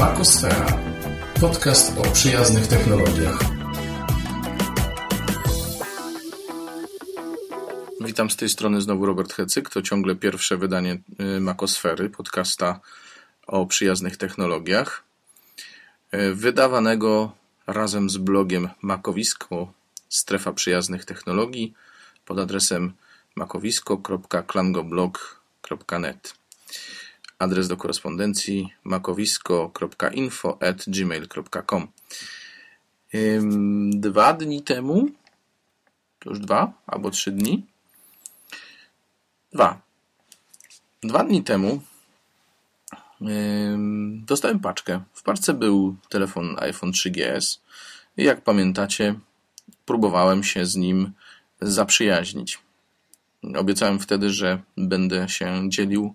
Makosfera. Podcast o przyjaznych technologiach. Witam z tej strony znowu Robert Hecyk. To ciągle pierwsze wydanie y, Makosfery, podcasta o przyjaznych technologiach. Y, wydawanego razem z blogiem Makowisko Strefa Przyjaznych Technologii pod adresem makowisko.klangoblog.net. Adres do korespondencji makowisko.info.gmail.com Dwa dni temu, to już dwa albo trzy dni, dwa. Dwa dni temu dostałem paczkę. W paczce był telefon iPhone 3GS i jak pamiętacie, próbowałem się z nim zaprzyjaźnić. Obiecałem wtedy, że będę się dzielił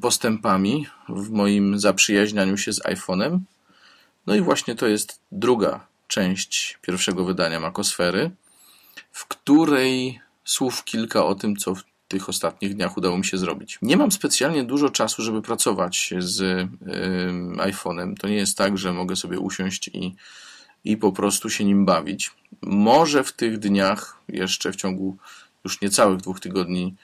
postępami w moim zaprzyjaźnianiu się z iPhone'em. No i właśnie to jest druga część pierwszego wydania Makosfery, w której słów kilka o tym, co w tych ostatnich dniach udało mi się zrobić. Nie mam specjalnie dużo czasu, żeby pracować z iPhone'em. To nie jest tak, że mogę sobie usiąść i, i po prostu się nim bawić. Może w tych dniach, jeszcze w ciągu już niecałych dwóch tygodni,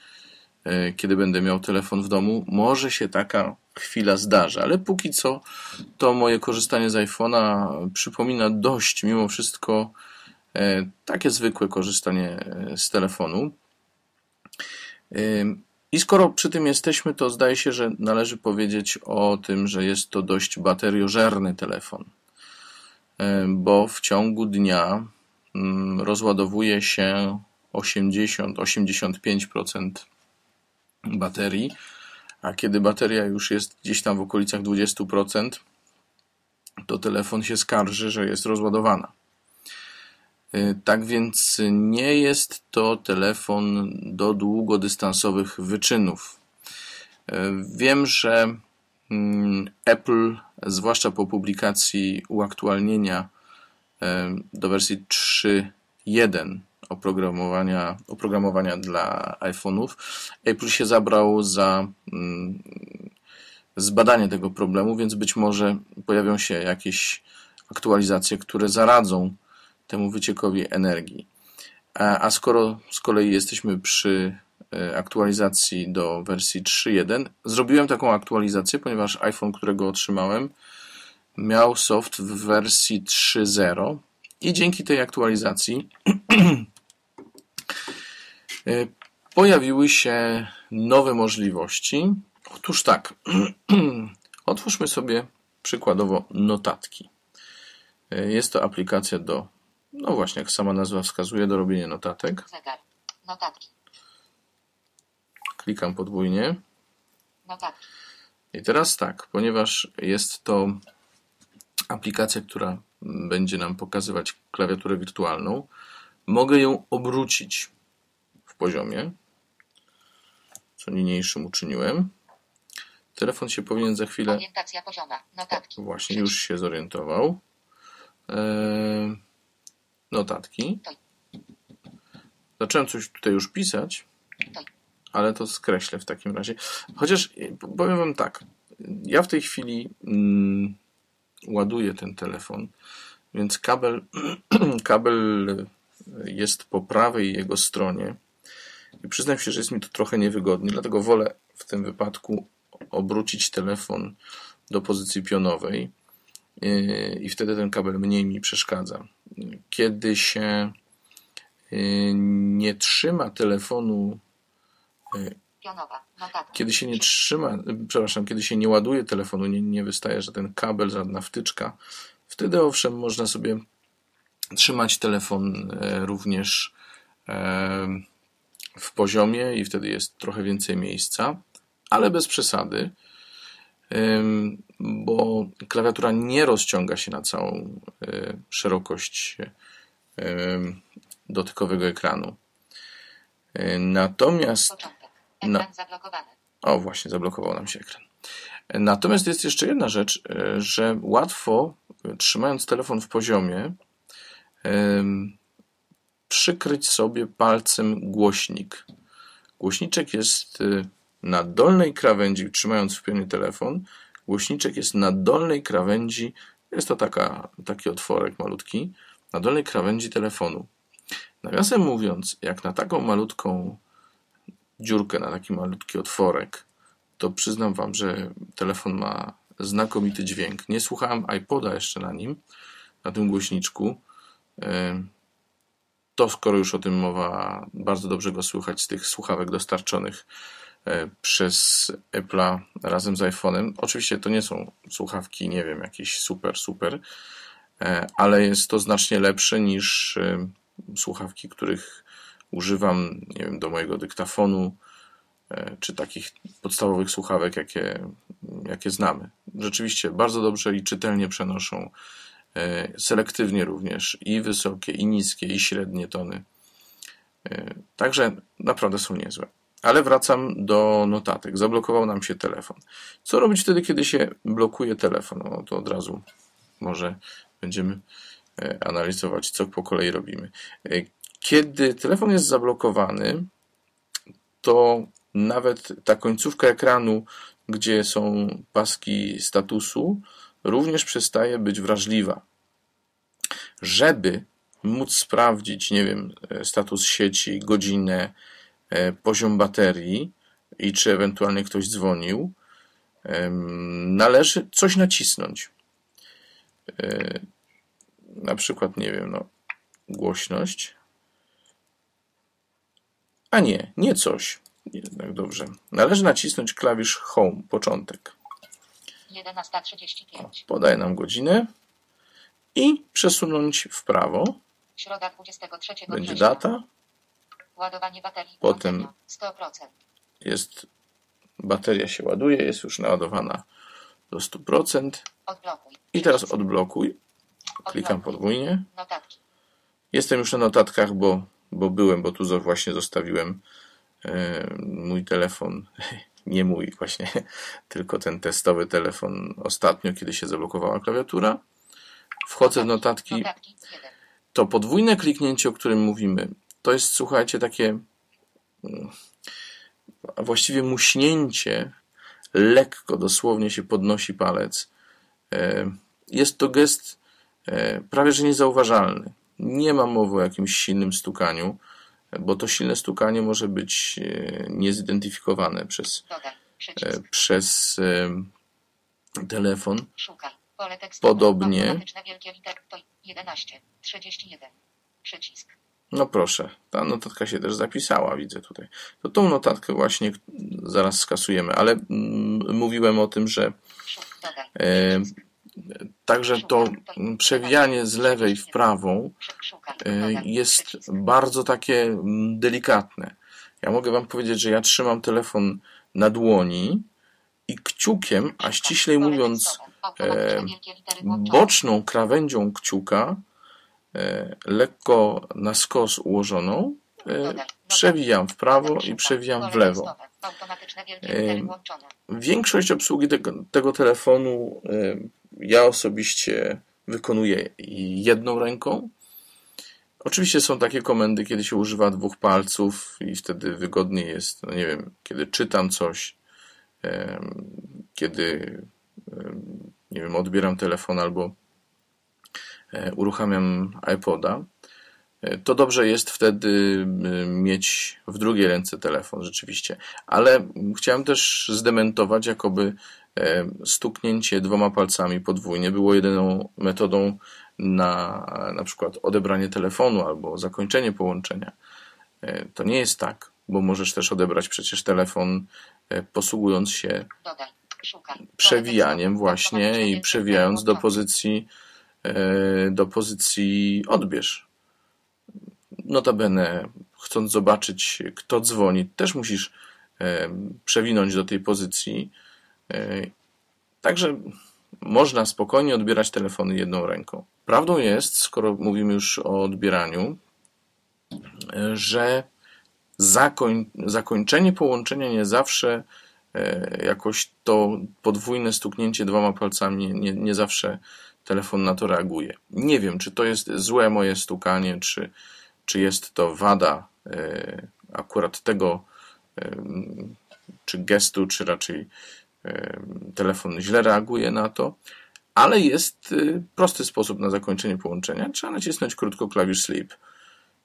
kiedy będę miał telefon w domu, może się taka chwila zdarzy, ale póki co to moje korzystanie z iPhone'a przypomina dość mimo wszystko y, takie zwykłe korzystanie y, z telefonu. I skoro przy tym jesteśmy, to zdaje się, że należy powiedzieć o tym, że jest to dość bateriożerny telefon, bo w ciągu dnia mm, rozładowuje się 80-85% baterii, a kiedy bateria już jest gdzieś tam w okolicach 20%, to telefon się skarży, że jest rozładowana. Y, tak więc nie jest to telefon do długodystansowych wyczynów. Y, wiem, że mm, Apple, zwłaszcza po publikacji uaktualnienia y, do wersji 3.1 oprogramowania, oprogramowania dla iPhone'ów, Apple się zabrał za mm, zbadanie tego problemu, więc być może pojawią się jakieś aktualizacje, które zaradzą temu wyciekowi energii. A, a skoro z kolei jesteśmy przy e, aktualizacji do wersji 3.1, zrobiłem taką aktualizację, ponieważ iPhone, którego otrzymałem, miał soft w wersji 3.0 i dzięki tej aktualizacji pojawiły się nowe możliwości. Otóż tak, otwórzmy sobie przykładowo notatki. E, jest to aplikacja do no właśnie, jak sama nazwa wskazuje, do robienia notatek. Zegar. Notatki. Klikam podwójnie. Notatki. I teraz tak, ponieważ jest to aplikacja, która będzie nam pokazywać klawiaturę wirtualną, mogę ją obrócić w poziomie, co niniejszym uczyniłem. Telefon się powinien za chwilę. Orientacja pozioma. Notatki. Właśnie, już się zorientował. Eee notatki. Zacząłem coś tutaj już pisać, ale to skreślę w takim razie. Chociaż powiem Wam tak, ja w tej chwili mm, ładuję ten telefon, więc kabel, kabel jest po prawej jego stronie. I przyznam się, że jest mi to trochę niewygodnie, dlatego wolę w tym wypadku obrócić telefon do pozycji pionowej i wtedy ten kabel mniej mi przeszkadza. Kiedy się y, nie trzyma telefonu, y, kiedy się nie trzyma, przepraszam, kiedy się nie ładuje telefonu, nie, nie wystaje żaden kabel, żadna wtyczka, wtedy owszem, można sobie trzymać telefon e, również e, w poziomie i wtedy jest trochę więcej miejsca, ale bez przesady bo klawiatura nie rozciąga się na całą e, szerokość dotykowego ekranu. Natomiast. Na... O, właśnie, zablokował nam się ekran. Natomiast jest jeszcze jedna rzecz, że łatwo, trzymając telefon w poziomie, przykryć sobie palcem głośnik. Głośniczek jest na dolnej krawędzi, trzymając w pionie telefon, Głośniczek jest na dolnej krawędzi, jest to taka, taki otworek malutki, na dolnej krawędzi telefonu. Nawiasem mówiąc, jak na taką malutką dziurkę, na taki malutki otworek, to przyznam Wam, że telefon ma znakomity dźwięk. Nie słuchałem iPoda jeszcze na nim, na tym głośniczku. E, to skoro już o tym mowa, bardzo dobrze go słychać z tych słuchawek dostarczonych e, przez Apple'a razem z iPhone'em. Oczywiście to nie są słuchawki, nie wiem, jakieś super, super, e, ale jest to znacznie lepsze niż słuchawki, których używam, nie wiem, do mojego dyktafonu, czy takich podstawowych słuchawek, jakie, jakie znamy. Rzeczywiście bardzo dobrze i czytelnie przenoszą E, selektywnie również i wysokie, i niskie, i średnie tony. E, także naprawdę są niezłe. Ale wracam do notatek. Zablokował nam się telefon. Co robić wtedy, kiedy się blokuje telefon? No to od razu może będziemy e, analizować, co po kolei robimy. Kiedy telefon jest zablokowany, to nawet ta końcówka ekranu, gdzie są paski statusu, również przestaje być wrażliwa. Żeby móc sprawdzić, nie wiem, status sieci, godzinę, e, poziom baterii i czy ewentualnie ktoś dzwonił, należy coś nacisnąć. E, na przykład, nie wiem, no, głośność. A nie, nie coś. Jednak dobrze. Należy nacisnąć klawisz Home, początek. 11.35. Podaje nam godzinę i przesunąć w prawo. Środa 23 Będzie data. Ładowanie baterii. Potem- włączenia 100%. Jest bateria się ładuje, jest już naładowana do 100%. Odblokuj. I teraz odblokuj. Klikam podwójnie. Notatki. Jestem już na notatkach, bo, bo byłem, bo tu właśnie zostawiłem e, mój telefon. Nie mój właśnie, tylko ten testowy telefon ostatnio, kiedy się zablokowała klawiatura. Wchodzę w notatki. Notatki 1. To podwójne kliknięcie, o którym mówimy, to jest, słuchajcie, takie mm, właściwie muśnięcie, lekko dosłownie się podnosi palec. E, Jest to gest e, prawie że niezauważalny. Nie ma mowy o jakimś silnym stukaniu, bo to silne stukanie może być e, niezidentyfikowane przez, e, przez e, telefon. Podobnie. Automatyczne wielkie litery. To 11. 31. Przycisk. No proszę, ta notatka się też zapisała, widzę tutaj. To tą notatkę właśnie zaraz skasujemy, ale mm, mówiłem o tym, że e. także to przewijanie z lewej w prawą e, Dodaj. jest bardzo takie delikatne. Ja mogę Wam powiedzieć, że ja trzymam telefon na dłoni i kciukiem, a ściślej mówiąc e, boczną krawędzią kciuka, e, lekko na skos ułożoną, e, przewijam w prawo i przewijam w lewo. Automatyczne wielkie litery włączone. Większość obsługi tego, tego telefonu ja osobiście wykonuję jedną ręką. Oczywiście są takie komendy, kiedy się używa dwóch palców i wtedy wygodniej jest, no nie wiem, kiedy czytam coś, kiedy nie wiem, odbieram telefon albo e, uruchamiam iPoda, to dobrze jest wtedy e, mieć w drugiej ręce telefon, rzeczywiście. Ale chciałem też zdementować, jakoby e, stuknięcie dwoma palcami podwójnie było jedyną metodą na na przykład odebranie telefonu albo zakończenie połączenia. E, To nie jest tak, bo możesz też odebrać przecież telefon e, posługując się przewijaniem właśnie i przewijając do pozycji do pozycji odbierz. Notabene, chcąc zobaczyć, kto dzwoni, też musisz e, przewinąć do tej pozycji. E, Także można spokojnie odbierać telefony jedną ręką. Prawdą jest, skoro mówimy już o odbieraniu, e, że zakoń, zakończenie połączenia nie zawsze jakoś to podwójne stuknięcie dwoma palcami nie, nie zawsze telefon na to reaguje. Nie wiem, czy to jest złe moje stukanie, czy, czy jest to wada e, akurat tego, e, czy gestu, czy raczej telefon źle reaguje na to, ale jest prosty sposób na zakończenie połączenia. Trzeba nacisnąć krótko klawisz sleep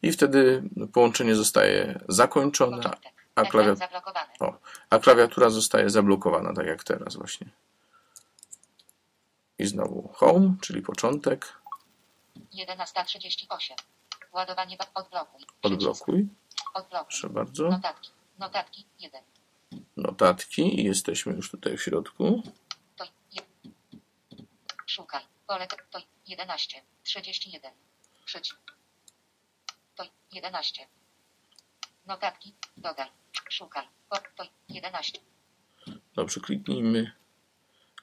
i wtedy połączenie zostaje zakończone, a, klawia... zablokowany. o, a klawiatura zostaje zablokowana, tak jak teraz właśnie. I znowu home, czyli początek, 11.38. Ładowanie odblokuj. Odblokuj, Odblokuj. proszę bardzo, Notatki. Notatki 1. notatki i jesteśmy już tutaj w środku. To je... Szukaj. Pole to 11. 31. Przycisk. To 11. Notatki. Dodaj. Szukaj. To 11. Dobrze, kliknijmy,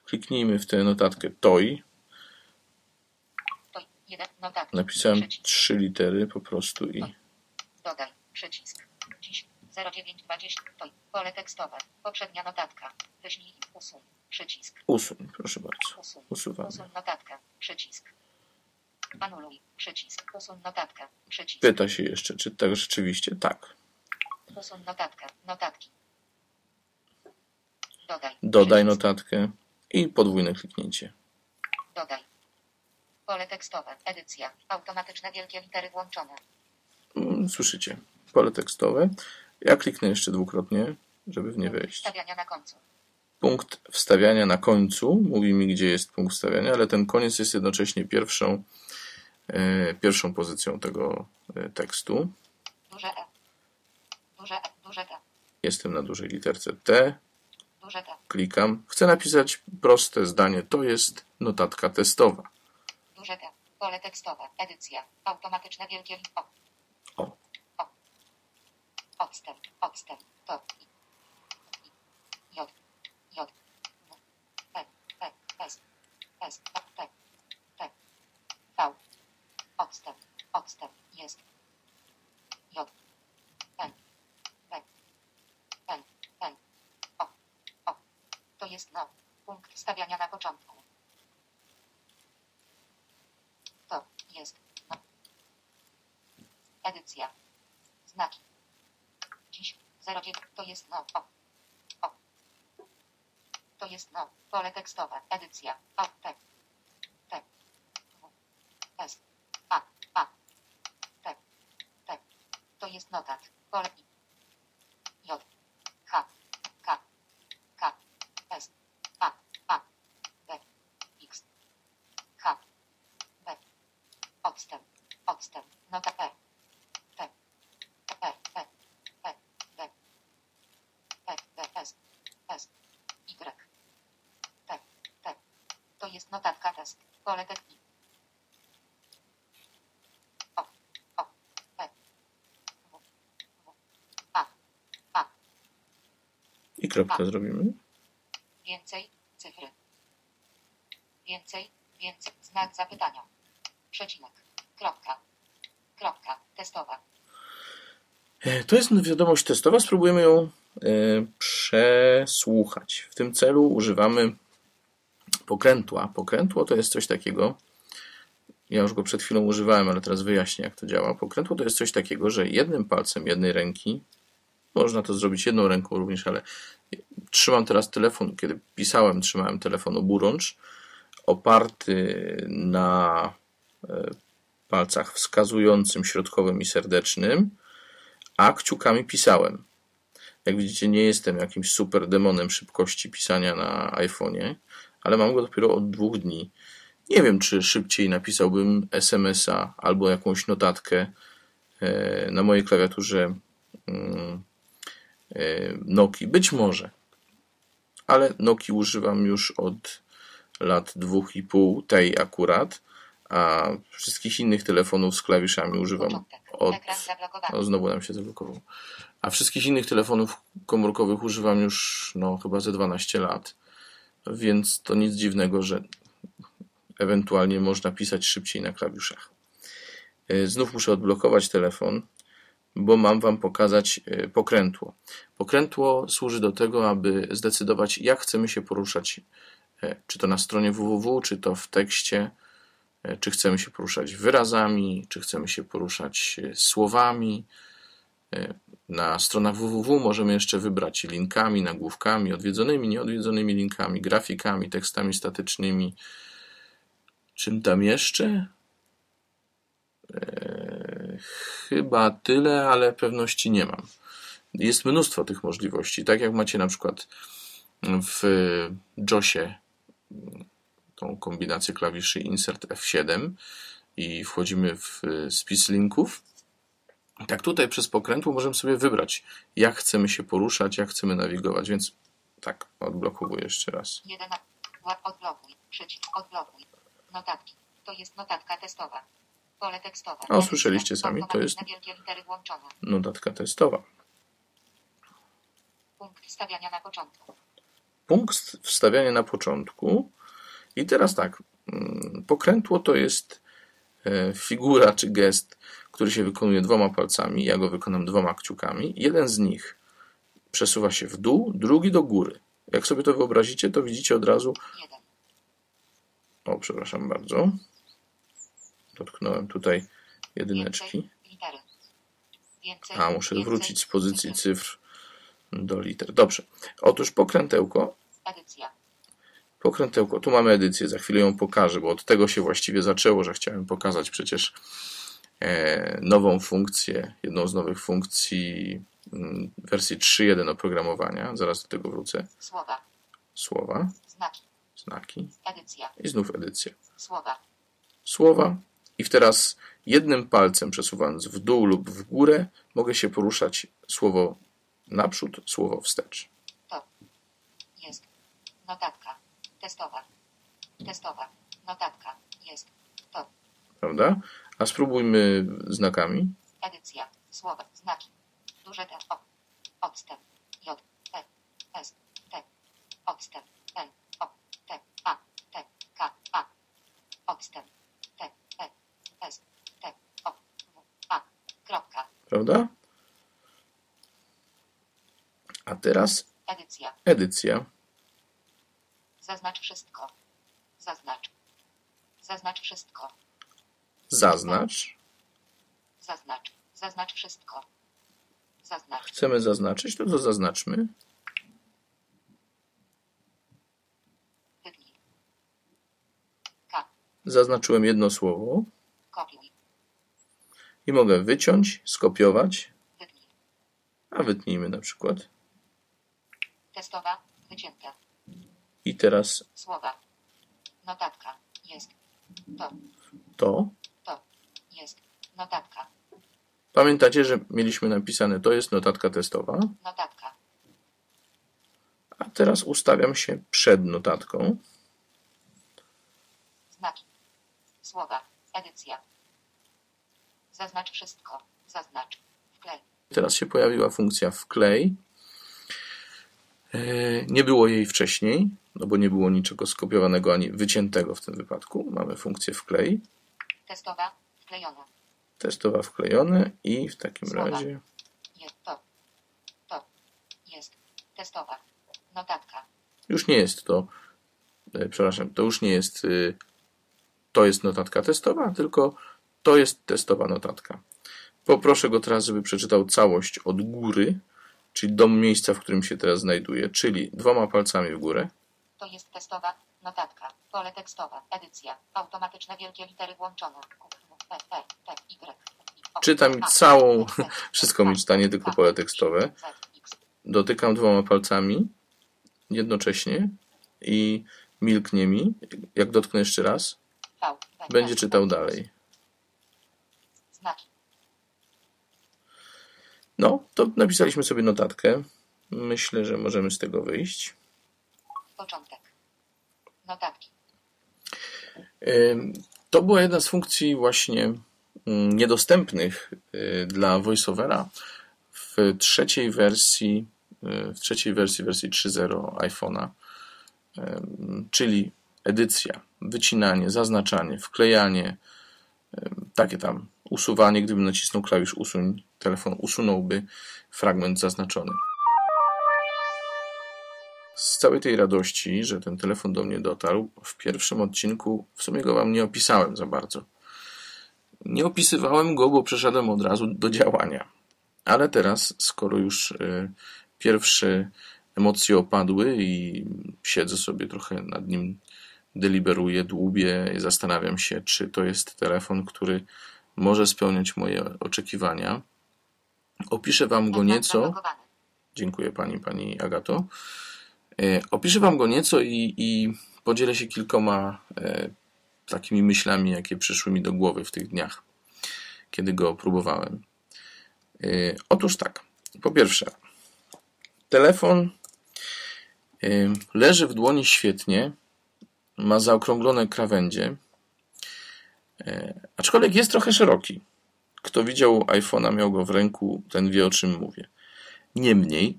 kliknijmy w tę notatkę TOI. To 1. Notatki. Napisałem trzy litery po prostu i Dodaj. Przycisk. Dziś 0920. To pole tekstowe. Poprzednia notatka. Wyślij. Usuń. Przycisk. usuń, proszę bardzo. Usuń. Usuwamy. Usuń notatkę. Przycisk. Anuluj. Przycisk. Usuń notatkę. Przycisk. Pyta się jeszcze, czy tak rzeczywiście? Tak. Usuń notatkę. Notatki. Dodaj. Dodaj notatkę i podwójne kliknięcie. Dodaj. Pole tekstowe. Edycja. Automatyczne wielkie litery włączone. Mm, Słyszycie? Pole tekstowe. Ja kliknę jeszcze dwukrotnie, żeby w nie wejść. Stawiania na końcu. Punkt wstawiania na końcu mówi mi, gdzie jest punkt wstawiania, ale ten koniec jest jednocześnie pierwszą, e, pierwszą pozycją tego e, tekstu. Duże E. Duże E. Duże T. Jestem na dużej literce T. Duże T. Klikam. Chcę napisać proste zdanie. To jest notatka testowa. T. Pole tekstowe. Edycja. Automatyczne wielkie. O. O. O. Odstęp. Odstęp. To. I. I. J. J. N. P. P. S. S. T. T. V. Odstęp. Odstęp. Jest. J. N. P. N. N. O. O. To jest no. Punkt stawiania na początku. To jest no. Edycja. Znaki. Dziś 09 to jest no. O. O. To jest no. Pole tekstowe. Edycja. O. T. T. W. S. A. A. T. T. To jest notat. Pole I. J. H. K. K. S. A. A. B. X. H. B. Odstęp. Odstęp. Nota P. P. P. P. P. B. P. B. S. S. Y. T. T. To jest notatka test. Pole tekst. O. O. P. W. W. A. A. I kropkę zrobimy. Więcej. Cyfry. Więcej. Więcej. Znak zapytania. Przecinek. Kropka. Kropka. Testowa. E, To jest wiadomość testowa. Spróbujemy ją e, przesłuchać. W tym celu używamy pokrętła. Pokrętło to jest coś takiego. Ja już go przed chwilą używałem, ale teraz wyjaśnię, jak to działa. Pokrętło to jest coś takiego, że jednym palcem jednej ręki, można to zrobić jedną ręką również, ale trzymam teraz telefon, kiedy pisałem, trzymałem telefon oburącz, oparty na e, palcach wskazującym, środkowym i serdecznym, a kciukami pisałem. Jak widzicie, nie jestem jakimś super demonem szybkości pisania na iPhone'ie, ale mam go dopiero od dwóch dni. Nie wiem, czy szybciej napisałbym SMS-a albo jakąś notatkę e, na mojej klawiaturze e, Nokii. Być może. Ale Nokii używam już od lat dwóch i pół, tej akurat, a wszystkich innych telefonów z klawiszami używam od Ekran zablokowany. o, znowu nam się zablokował. A wszystkich innych telefonów komórkowych używam już no, chyba ze 12 lat. Więc to nic dziwnego, że ewentualnie można pisać szybciej na klawiszach. E, Znów muszę odblokować telefon, bo mam Wam pokazać e, pokrętło. Pokrętło służy do tego, aby zdecydować, jak chcemy się poruszać, e, czy to na stronie www, czy to w tekście, e, czy chcemy się poruszać wyrazami, czy chcemy się poruszać słowami, na stronach www możemy jeszcze wybrać linkami, nagłówkami, odwiedzonymi, nieodwiedzonymi linkami, grafikami, tekstami statycznymi. Czym tam jeszcze? Eee, chyba tyle, ale pewności nie mam. Jest mnóstwo tych możliwości. Tak jak macie na przykład w JOSie tą kombinację klawiszy Insert F7 i wchodzimy w spis linków, tak tutaj przez pokrętło możemy sobie wybrać, jak chcemy się poruszać, jak chcemy nawigować, więc tak, odblokowuję jeszcze raz. Jeden. Odblokuj. Przycisk odblokuj. Notatki. To jest notatka testowa. Pole tekstowe. O, słyszeliście sami, to jest notatka testowa. Punkt wstawiania na początku. Punkt wstawiania na początku. I teraz tak, mm, pokrętło to jest e, figura czy gest, który się wykonuje dwoma palcami. Ja go wykonam dwoma kciukami. Jeden z nich przesuwa się w dół, drugi do góry. Jak sobie to wyobrazicie, to widzicie od razu. O, przepraszam bardzo. Dotknąłem tutaj jedyneczki. A, muszę wrócić z pozycji cyfr. do liter. Dobrze. Otóż pokrętełko. Pokrętełko. Tu mamy edycję, za chwilę ją pokażę, bo od tego się właściwie zaczęło, że chciałem pokazać przecież e, nową funkcję, jedną z nowych funkcji mm, wersji 3.1 oprogramowania. Zaraz do tego wrócę. Słowa. Słowa, Znaki. znaki Edycja. i znów edycja. Słowa. Słowa i teraz jednym palcem przesuwając w dół lub w górę mogę się poruszać słowo naprzód, słowo wstecz. To. Jest. Notatka. Testowa. Testowa. Notatka. Jest. To. Prawda? A spróbujmy znakami. Edycja. Słowa. Znaki. Duże T. O. Odstęp. J. T. S. T. Odstęp. N. O. T. A. T. K. A. Odstęp. T. S. T. O. W. A. Kropka. Prawda? A teraz Edycja. edycja. Zaznacz wszystko. Zaznacz. Zaznacz wszystko. Zaznacz. Zaznacz. Zaznacz wszystko. Zaznacz. Chcemy zaznaczyć, to to zaznaczmy. Zaznaczyłem jedno słowo. I mogę wyciąć, skopiować, Wytnij. a wytnijmy na przykład. Testowa. Wycięte. I teraz Słowa. Notatka. Jest. To. to. To. Jest. Notatka. Pamiętacie, że mieliśmy napisane to jest notatka testowa, Notatka. a teraz ustawiam się przed notatką. Znaki. Słowa. Edycja. Zaznacz wszystko. Zaznacz. Wklej. Teraz się pojawiła funkcja wklej. E, Nie było jej wcześniej, no bo nie było niczego skopiowanego ani wyciętego w tym wypadku. Mamy funkcję wklej, Testowa. Wklejona. testowa wklejone i w takim Słowa. razie Jest. To. To. Jest. Testowa. Notatka. już nie jest to, e, przepraszam, to już nie jest y, to jest notatka testowa, tylko to jest testowa notatka. Poproszę go teraz, żeby przeczytał całość od góry, czyli do miejsca, w którym się teraz znajduje, czyli dwoma palcami w górę. To jest testowa. Notatka. Pole tekstowe. Edycja. Automatyczne wielkie litery włączone. Y. O, Czyta mi A, całą- wszystko mi czyta, nie tylko pole tekstowe. Dotykam dwoma palcami jednocześnie i milknie mi. Jak dotknę jeszcze raz, będzie czytał dalej. Znaki. No, to napisaliśmy sobie notatkę. Myślę, że możemy z tego wyjść. Początek. Notatki. To była jedna z funkcji właśnie mm, niedostępnych y, dla VoiceOvera w trzeciej wersji, y, w trzeciej wersji, wersji 3.0 iPhone'a, czyli edycja, wycinanie, zaznaczanie, wklejanie, takie tam usuwanie. Gdybym nacisnął klawisz usuń, telefon usunąłby fragment zaznaczony. Z całej tej radości, że ten telefon do mnie dotarł, w pierwszym odcinku w sumie go wam nie opisałem za bardzo. Nie opisywałem go, bo przeszedłem od razu do działania. ale teraz, skoro już e, pierwsze emocje opadły i siedzę sobie trochę nad nim, deliberuję, dłubię, zastanawiam się, czy to jest telefon, który może spełniać moje oczekiwania. Opiszę Wam go nieco. Dziękuję Pani, Pani Agato. E, opiszę Wam go nieco i, i podzielę się kilkoma e, takimi myślami, jakie przyszły mi do głowy w tych dniach, kiedy go próbowałem. E, otóż tak. Po pierwsze, telefon leży w dłoni świetnie, ma zaokrąglone krawędzie, aczkolwiek jest trochę szeroki. Kto widział iPhone'a, miał go w ręku, ten wie o czym mówię. Niemniej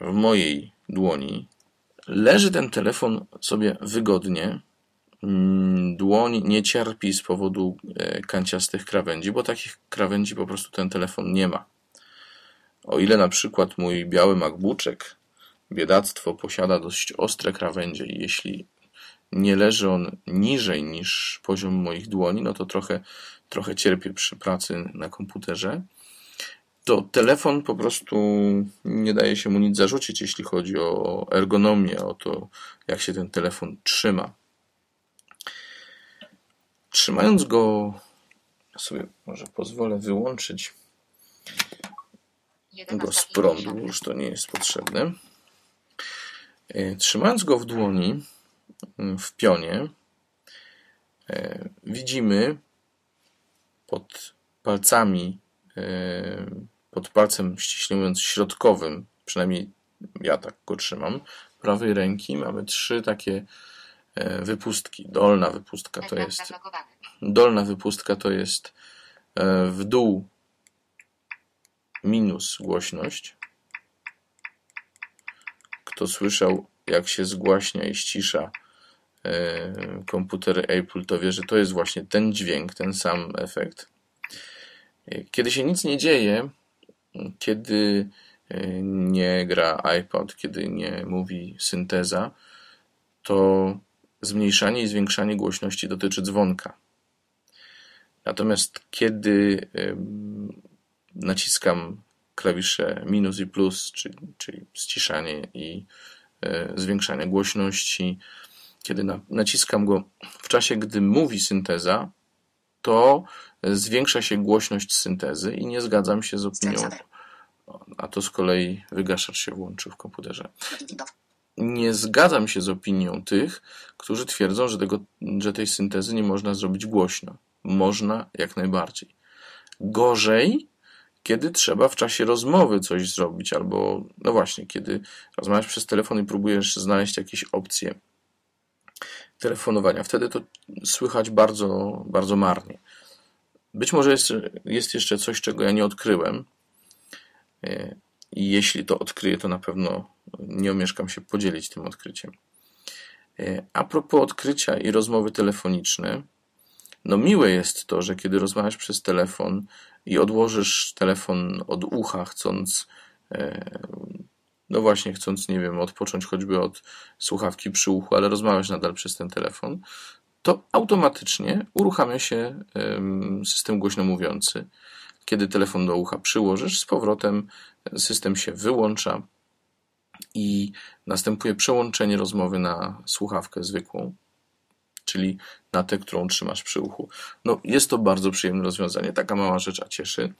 w mojej dłoni leży ten telefon sobie wygodnie. Mm, dłoń nie cierpi z powodu e, kanciastych krawędzi, bo takich krawędzi po prostu ten telefon nie ma. O ile na przykład mój biały MacBookek, biedactwo, posiada dość ostre krawędzie i jeśli nie leży on niżej niż poziom moich dłoni, no to trochę, trochę cierpię przy pracy na komputerze to telefon po prostu nie daje się mu nic zarzucić, jeśli chodzi o ergonomię, o to, jak się ten telefon trzyma. Trzymając go, sobie może pozwolę wyłączyć go z prądu, już to nie jest potrzebne. E, trzymając go w dłoni, w pionie, e, widzimy pod palcami e, pod palcem, ściśle mówiąc, środkowym, przynajmniej ja tak go trzymam, prawej ręki mamy trzy takie e, wypustki. Dolna wypustka to jest dolna wypustka to jest w dół minus głośność. Kto słyszał, jak się zgłaśnia i ścisza komputery Apple, to wie, że to jest właśnie ten dźwięk, ten sam efekt. Kiedy się nic nie dzieje, kiedy e, nie gra iPod, kiedy nie mówi synteza, to zmniejszanie i zwiększanie głośności dotyczy dzwonka. Natomiast kiedy naciskam klawisze minus i plus, czyli, czyli ściszanie i e, zwiększanie głośności, kiedy naciskam go w czasie, gdy mówi synteza, to zwiększa się głośność syntezy i nie zgadzam się z opinią. A to z kolei wygaszacz się włączy w komputerze. Nie zgadzam się z opinią tych, którzy twierdzą, że, tego, że tej syntezy nie można zrobić głośno. Można jak najbardziej. Gorzej, kiedy trzeba w czasie rozmowy coś zrobić, albo no właśnie, kiedy rozmawiasz przez telefon i próbujesz znaleźć jakieś opcje telefonowania. Wtedy to słychać bardzo, bardzo marnie. Być może jest, jest jeszcze coś, czego ja nie odkryłem. E, I jeśli to odkryję, to na pewno nie omieszkam się podzielić tym odkryciem. E, a propos odkrycia i rozmowy telefoniczne, no miłe jest to, że kiedy rozmawiasz przez telefon i odłożysz telefon od ucha, chcąc, e, no właśnie, chcąc, nie wiem, odpocząć choćby od słuchawki przy uchu, ale rozmawiasz nadal przez ten telefon, to automatycznie uruchamia się system głośno mówiący. Kiedy telefon do ucha przyłożysz, z powrotem system się wyłącza i następuje przełączenie rozmowy na słuchawkę zwykłą, czyli na tę, którą trzymasz przy uchu. No, jest to bardzo przyjemne rozwiązanie. Taka mała rzecz, a cieszy.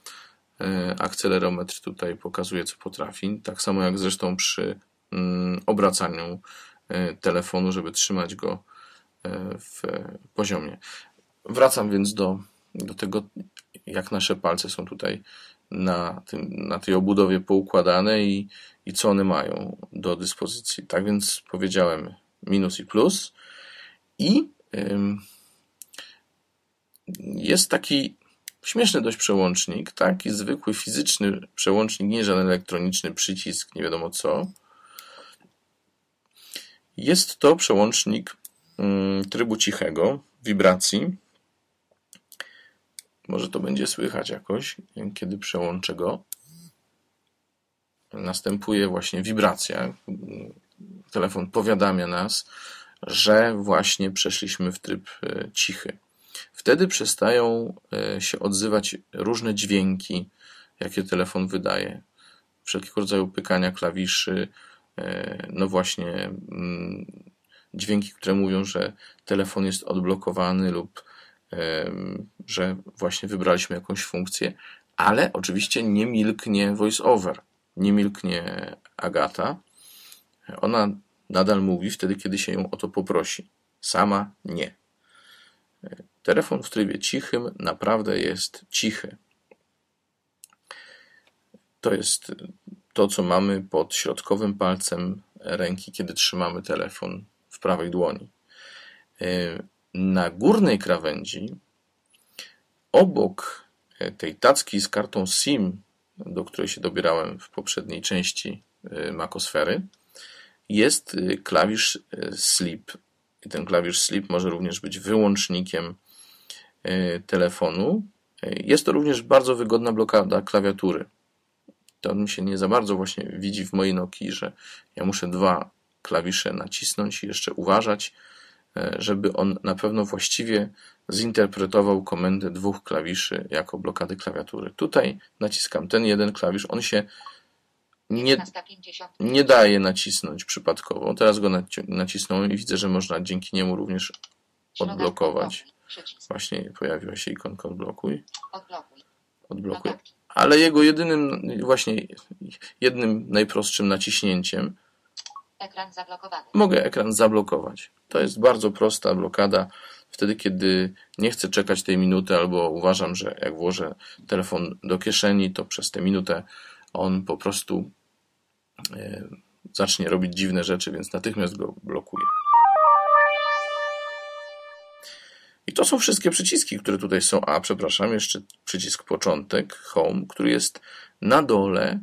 E, akcelerometr tutaj pokazuje, co potrafi. Tak samo jak zresztą przy mm, obracaniu e, telefonu, żeby trzymać go E, w poziomie. Wracam więc do, do tego, jak nasze palce są tutaj na, tym, na tej obudowie poukładane i, i co one mają do dyspozycji. Tak więc powiedziałem minus i plus. I ym, jest taki śmieszny dość przełącznik, taki zwykły fizyczny przełącznik, nie żaden elektroniczny przycisk, nie wiadomo co. Jest to przełącznik Mm, trybu cichego, wibracji. Może to będzie słychać jakoś, kiedy przełączę go. Następuje właśnie wibracja. Telefon powiadamia nas, że właśnie przeszliśmy w tryb e, cichy. Wtedy przestają e, się odzywać różne dźwięki jakie telefon wydaje. Wszelkiego rodzaju pykania klawiszy, no właśnie mm, dźwięki, które mówią, że telefon jest odblokowany lub że właśnie wybraliśmy jakąś funkcję, ale oczywiście nie milknie voiceover, nie milknie Agata. Ona nadal mówi wtedy, kiedy się ją o to poprosi. Sama nie. Telefon w trybie cichym naprawdę jest cichy. To jest to, co mamy pod środkowym palcem ręki, kiedy trzymamy telefon w prawej dłoni. Na górnej krawędzi, obok tej tacki z kartą SIM, do której się dobierałem w poprzedniej części y, makosfery, jest y, klawisz sleep. I ten klawisz sleep może również być wyłącznikiem telefonu. Jest to również bardzo wygodna blokada klawiatury. To mi się nie za bardzo właśnie widzi w mojej Nokii, że ja muszę dwa klawisze nacisnąć i jeszcze uważać, żeby on na pewno właściwie zinterpretował komendę dwóch klawiszy jako blokady klawiatury. Tutaj naciskam ten jeden klawisz, on się nie, nie daje nacisnąć przypadkowo. Teraz go nacisnąłem i widzę, że można dzięki niemu również odblokować. Właśnie pojawiła się ikonka odblokuj. Odblokuj. Ale jego jedynym, właśnie jednym najprostszym naciśnięciem ekran zablokowany. mogę ekran zablokować. To jest bardzo prosta blokada wtedy, kiedy nie chcę czekać tej minuty, albo uważam, że jak włożę telefon do kieszeni, to przez tę minutę on po prostu e, zacznie robić dziwne rzeczy, więc natychmiast go blokuję. I to są wszystkie przyciski, które tutaj są. A, przepraszam, jeszcze przycisk początek, home, który jest na dole,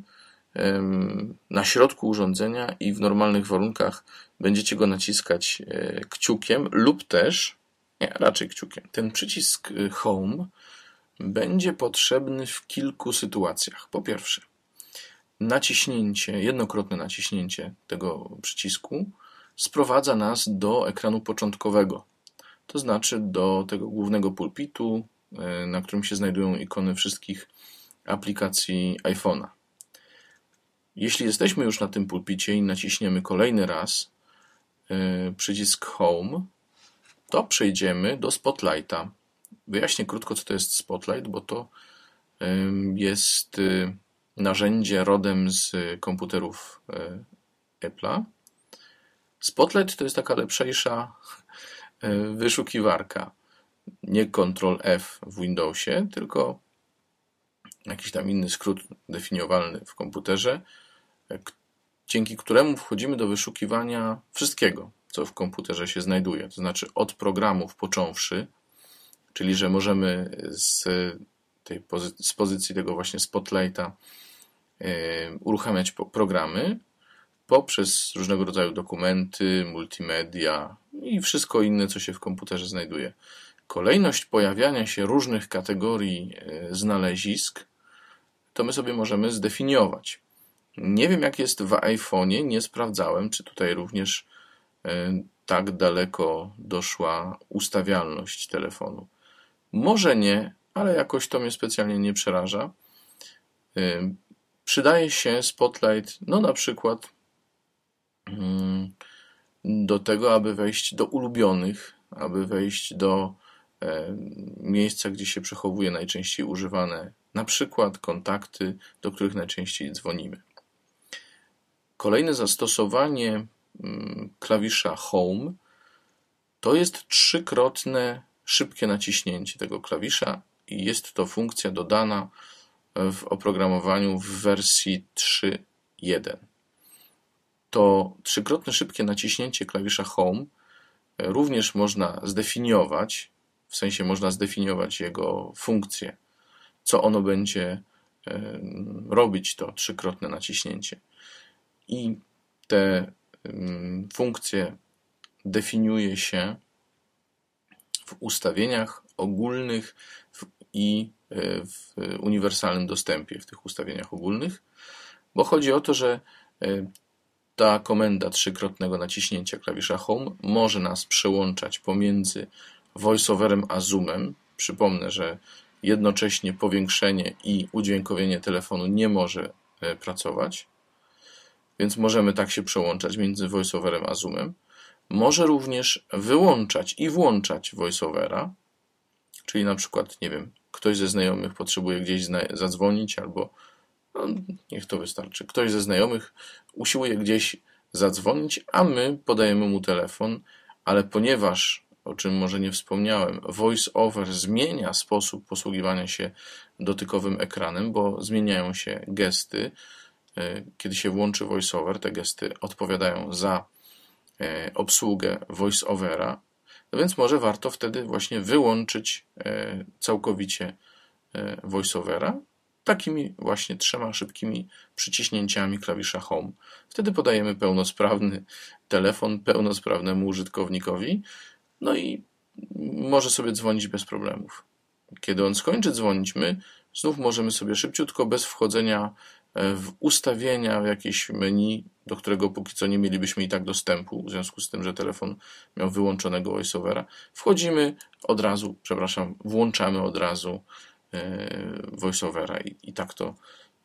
na środku urządzenia i w normalnych warunkach będziecie go naciskać e, kciukiem lub też nie, raczej kciukiem. Ten przycisk y, Home będzie potrzebny w kilku sytuacjach. Po pierwsze, naciśnięcie, jednokrotne naciśnięcie tego przycisku sprowadza nas do ekranu początkowego, to znaczy do tego głównego pulpitu, y, na którym się znajdują ikony wszystkich aplikacji iPhone'a. Jeśli jesteśmy już na tym pulpicie i naciśniemy kolejny raz y, przycisk Home, to przejdziemy do Spotlighta. Wyjaśnię krótko, co to jest Spotlight, bo to jest y, narzędzie rodem z komputerów Apple'a. Spotlight to jest taka lepszejsza wyszukiwarka. Nie Ctrl F w Windowsie, tylko jakiś tam inny skrót definiowalny w komputerze, dzięki któremu wchodzimy do wyszukiwania wszystkiego co w komputerze się znajduje. To znaczy od programów począwszy, czyli że możemy z, tej pozy- z pozycji tego właśnie spotlighta yy, uruchamiać po- programy poprzez różnego rodzaju dokumenty, multimedia i wszystko inne, co się w komputerze znajduje. Kolejność pojawiania się różnych kategorii yy, znalezisk to my sobie możemy zdefiniować. Nie wiem, jak jest w iPhone'ie, nie sprawdzałem, czy tutaj również E, tak daleko doszła ustawialność telefonu. Może nie, ale jakoś to mnie specjalnie nie przeraża. E, przydaje się Spotlight, no na przykład mm, do tego, aby wejść do ulubionych, aby wejść do e, miejsca, gdzie się przechowuje najczęściej używane, na przykład kontakty, do których najczęściej dzwonimy. Kolejne zastosowanie Mm, klawisza Home, to jest trzykrotne szybkie naciśnięcie tego klawisza i jest to funkcja dodana w oprogramowaniu w wersji 3.1. To trzykrotne szybkie naciśnięcie klawisza Home również można zdefiniować, w sensie można zdefiniować jego funkcję, co ono będzie robić, to trzykrotne naciśnięcie. I te funkcję definiuje się w ustawieniach ogólnych i e, w uniwersalnym dostępie w tych ustawieniach ogólnych, bo chodzi o to, że e, ta komenda trzykrotnego naciśnięcia klawisza Home może nas przełączać pomiędzy voiceoverem a zoomem. Przypomnę, że jednocześnie powiększenie i udźwiękowienie telefonu nie może e, pracować. Więc możemy tak się przełączać między voiceoverem a zoomem. Może również wyłączać i włączać voiceovera, czyli na przykład, nie wiem, ktoś ze znajomych potrzebuje gdzieś zadzwonić albo no, niech to wystarczy. Ktoś ze znajomych usiłuje gdzieś zadzwonić, a my podajemy mu telefon, ale ponieważ, o czym może nie wspomniałem, voice-over zmienia sposób posługiwania się dotykowym ekranem, bo zmieniają się gesty. E, kiedy się włączy voice-over, te gesty odpowiadają za e, obsługę voice-overa, no więc może warto wtedy właśnie wyłączyć e, całkowicie voice-overa takimi właśnie trzema szybkimi przyciśnięciami klawisza Home. Wtedy podajemy pełnosprawny telefon pełnosprawnemu użytkownikowi, no i może sobie dzwonić bez problemów. Kiedy on skończy dzwonić, my znów możemy sobie szybciutko, bez wchodzenia e, w ustawienia, w jakieś menu, do którego póki co nie mielibyśmy i tak dostępu, w związku z tym, że telefon miał wyłączonego voiceovera, wchodzimy od razu, przepraszam, włączamy od razu voiceovera i, i, tak to,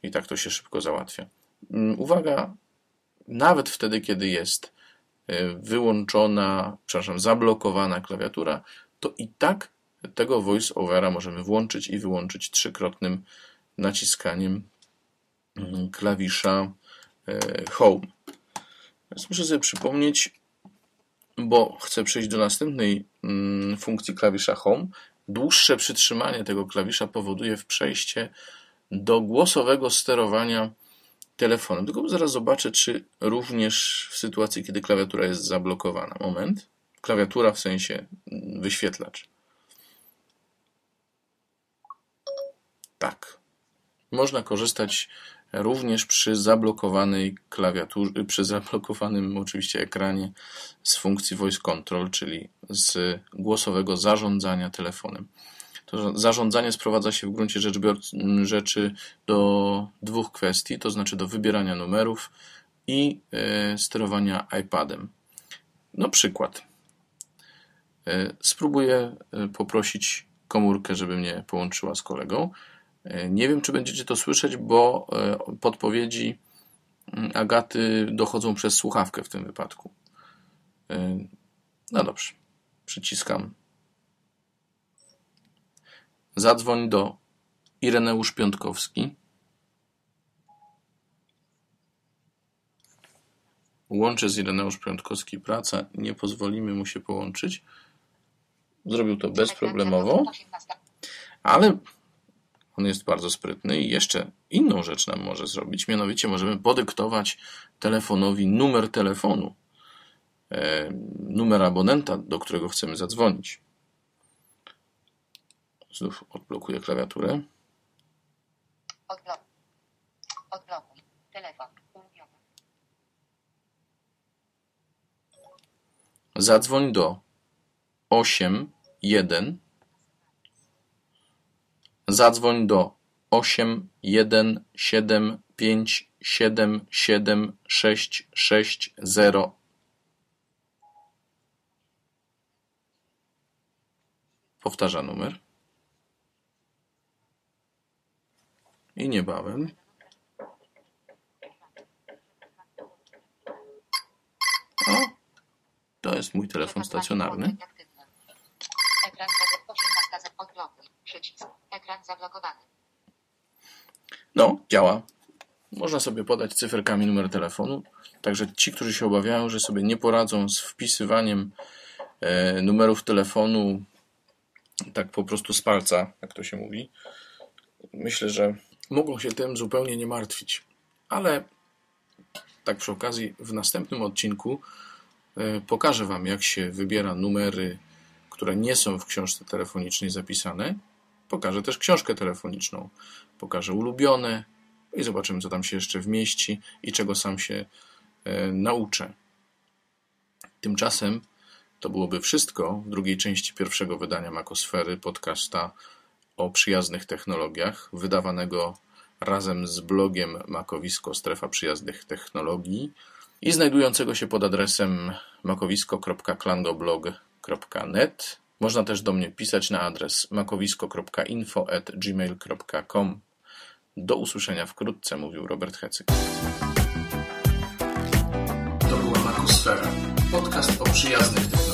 i tak to się szybko załatwia. Mm, uwaga, nawet wtedy, kiedy jest e, wyłączona, przepraszam, zablokowana klawiatura, to i tak tego voiceovera możemy włączyć i wyłączyć trzykrotnym naciskaniem mm, klawisza e, Home. Więc muszę sobie przypomnieć, bo chcę przejść do następnej mm, funkcji klawisza Home, Dłuższe przytrzymanie tego klawisza powoduje w przejście do głosowego sterowania telefonem. Tylko zaraz zobaczę, czy również w sytuacji, kiedy klawiatura jest zablokowana. Moment. Klawiatura w sensie wyświetlacz. Tak. Można korzystać również przy zablokowanej klawiaturze, przy zablokowanym oczywiście ekranie z funkcji Voice Control, czyli z głosowego zarządzania telefonem. To zarządzanie sprowadza się w gruncie rzeczy do dwóch kwestii, to znaczy do wybierania numerów i e, sterowania iPadem. No przykład. E, spróbuję e, poprosić komórkę, żeby mnie połączyła z kolegą. E, nie wiem, czy będziecie to słyszeć, bo e, podpowiedzi mm, Agaty dochodzą przez słuchawkę w tym wypadku. E, no dobrze, przyciskam. Zadzwoń do Ireneusz Piątkowski. Łączę z Ireneusz Piątkowski praca. Nie pozwolimy mu się połączyć. Zrobił to bezproblemowo, ale on jest bardzo sprytny i jeszcze inną rzecz nam może zrobić, mianowicie możemy podyktować telefonowi numer telefonu, e, numer abonenta, do którego chcemy zadzwonić. Znów odblokuję klawiaturę. Odblokuj. Telefon. Zadzwoń do 8 1 Zadzwoń do osiem jeden siedem pięć siedem siedem sześć sześć zero. Powtarza numer. I niebawem o, to jest mój telefon stacjonarny. Ekran 18 odblokuj. Przycisk. Ekran zablokowany. No, działa. Można sobie podać cyferkami numer telefonu. Także ci, którzy się obawiają, że sobie nie poradzą z wpisywaniem e, numerów telefonu tak po prostu z palca, jak to się mówi, myślę, że mogą się tym zupełnie nie martwić. Ale tak przy okazji, w następnym odcinku e, pokażę Wam, jak się wybiera numery, które nie są w książce telefonicznej zapisane Pokażę też książkę telefoniczną, pokażę ulubione i zobaczymy, co tam się jeszcze wmieści i czego sam się e, nauczę. Tymczasem to byłoby wszystko w drugiej części pierwszego wydania Makosfery, podcasta o przyjaznych technologiach, wydawanego razem z blogiem Makowisko Strefa Przyjaznych Technologii i znajdującego się pod adresem makowisko.klangoblog.net Można też do mnie pisać na adres makowisko.info@gmail.com. Do usłyszenia wkrótce, mówił Robert Hecyk. To była Makosfera, podcast o przyjaznych